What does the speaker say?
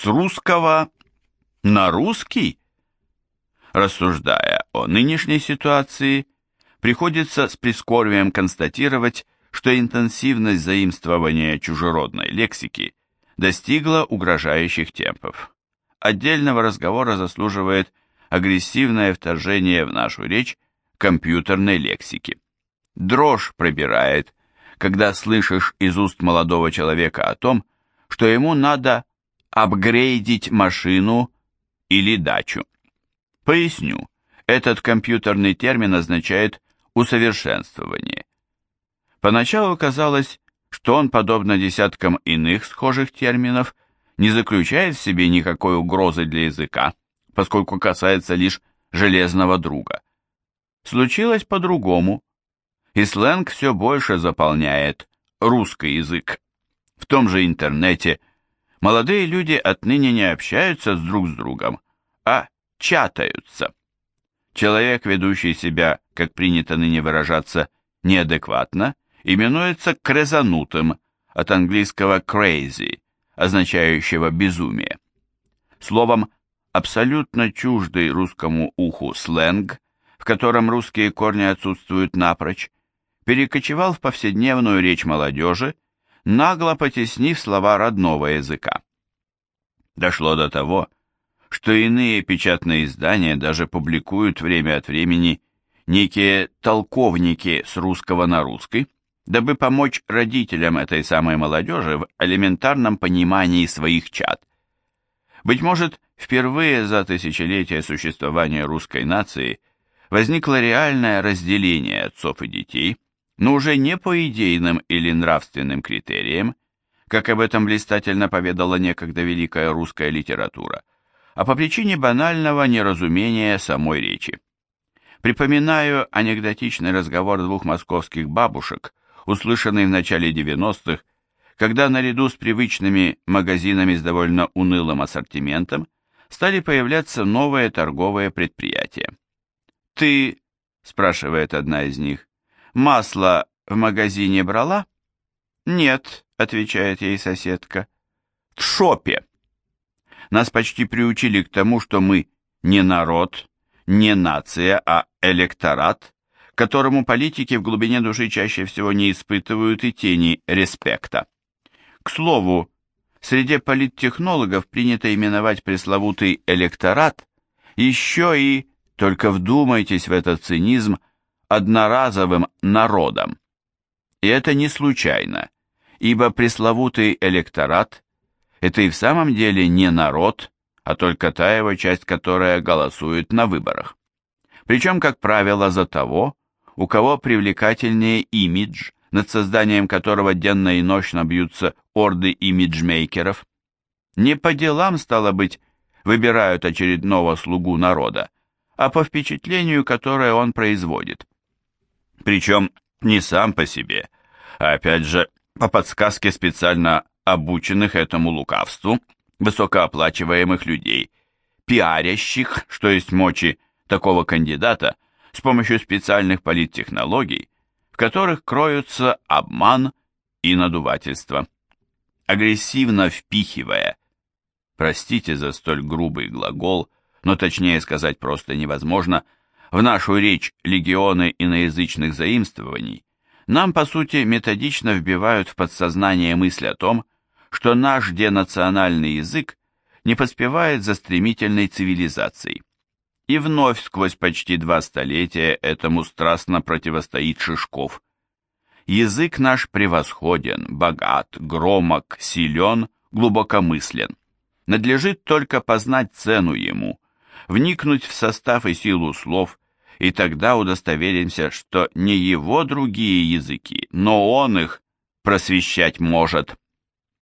С русского на русский? Рассуждая о нынешней ситуации, приходится с прискорбием констатировать, что интенсивность заимствования чужеродной лексики достигла угрожающих темпов. Отдельного разговора заслуживает агрессивное вторжение в нашу речь компьютерной лексики. Дрожь пробирает, когда слышишь из уст молодого человека о том, что ему надо апгрейдить машину или дачу. Поясню, этот компьютерный термин означает усовершенствование. Поначалу казалось, что он, подобно десяткам иных схожих терминов, не заключает в себе никакой угрозы для языка, поскольку касается лишь железного друга. Случилось по-другому, и сленг все больше заполняет русский язык. В том же интернете молодые люди отныне не общаются с друг с другом, а чатаются. Человек, ведущий себя, как принято ныне выражаться, неадекватно, именуется крезанутым, от английского crazy, означающего безумие. Словом, абсолютно чуждый русскому уху сленг, в котором русские корни отсутствуют напрочь, перекочевал в повседневную речь молодежи, нагло потеснив слова родного языка. Дошло до того, что иные печатные издания даже публикуют время от времени некие толковники с русского на русский, дабы помочь родителям этой самой молодежи в элементарном понимании своих чад. Быть может, впервые за тысячелетия существования русской нации возникло реальное разделение отцов и детей, но уже не по идейным или нравственным критериям, как об этом блистательно поведала некогда великая русская литература, а по причине банального неразумения самой речи. Припоминаю анекдотичный разговор двух московских бабушек услышанный в начале 90-х, когда наряду с привычными магазинами с довольно унылым ассортиментом стали появляться новые торговые предприятия. «Ты, — спрашивает одна из них, — масло в магазине брала?» «Нет», — отвечает ей соседка, — «в шопе». Нас почти приучили к тому, что мы не народ, не нация, а электорат, которому политики в глубине души чаще всего не испытывают и тени респекта. К слову, среди политтехнологов принято именовать пресловутый электорат еще и, только вдумайтесь в этот цинизм, одноразовым народом. И это не случайно, ибо пресловутый электорат – это и в самом деле не народ, а только та его часть, которая голосует на выборах. Причем, как правило, за того, у кого привлекательнее имидж, над созданием которого денно и ночно бьются орды имиджмейкеров. Не по делам, стало быть, выбирают очередного слугу народа, а по впечатлению, которое он производит. Причем не сам по себе, а опять же по подсказке специально обученных этому лукавству высокооплачиваемых людей, пиарящих, что есть мочи, такого кандидата – с помощью специальных политтехнологий, в которых кроются обман и надувательство. Агрессивно впихивая, простите за столь грубый глагол, но точнее сказать просто невозможно, в нашу речь легионы иноязычных заимствований, нам, по сути, методично вбивают в подсознание мысль о том, что наш денациональный язык не поспевает за стремительной цивилизацией. И вновь сквозь почти два столетия этому страстно противостоит Шишков. Язык наш превосходен, богат, громок, силен, глубокомыслен. Надлежит только познать цену ему, вникнуть в состав и силу слов, и тогда удостоверимся, что не его другие языки, но он их просвещать может.